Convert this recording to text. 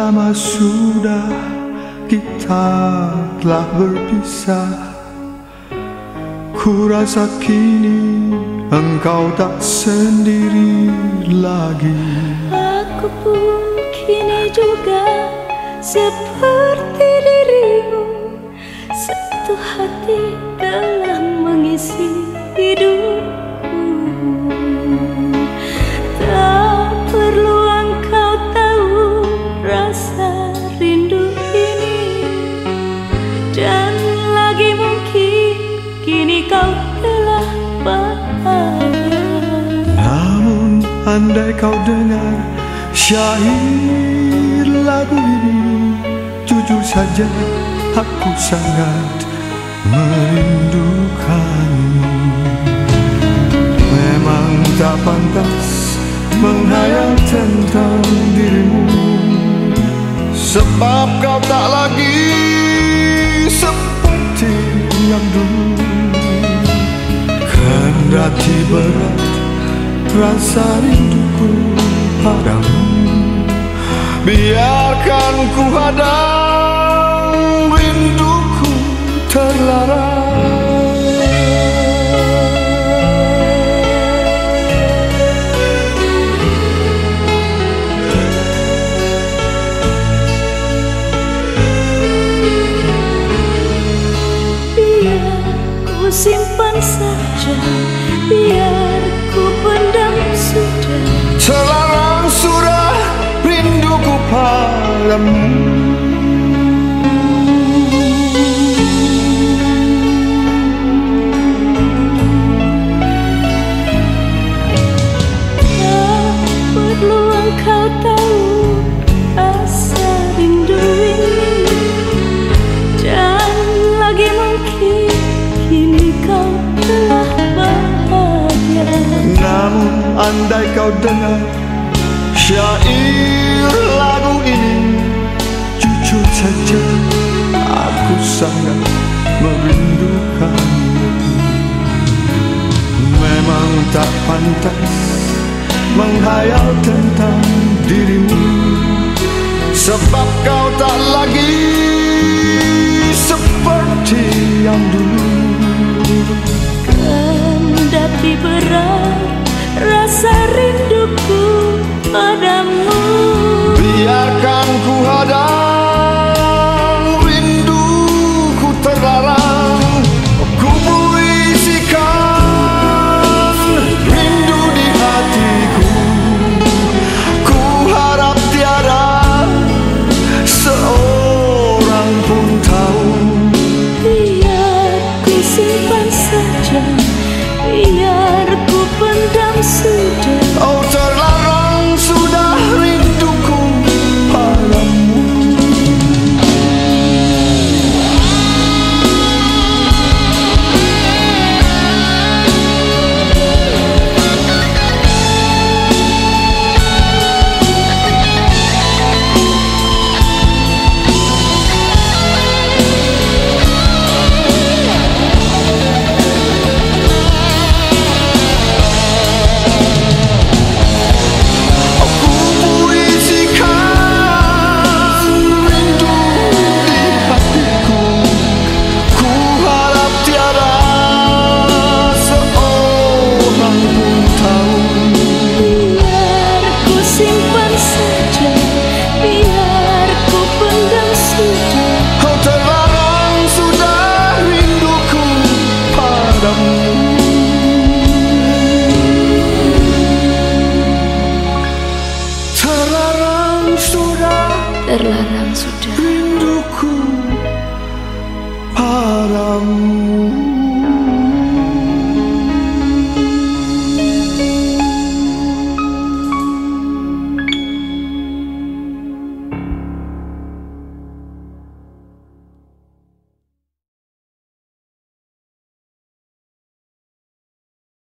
lama sudah kita telah berpisah Ku rasa kini engkau tak sendiri lagi. Aku pun kini juga seperti dirimu kau telah bahagia. Namun andai kau dengar syair lagu ini Jujur saja aku sangat merindukanmu. Memang tak pantas menghayal tentang dirimu Sebab kau tak lagi rasa rinduku padamu. Biarkan ku hadang rinduku terlarang Biar ku simpan saja Biar Namun andai kau dengar syair lagu ini tak pantas menghayal tentang dirimu. Sebab kau tak lagi Terlarang sudah. Rinduku padamu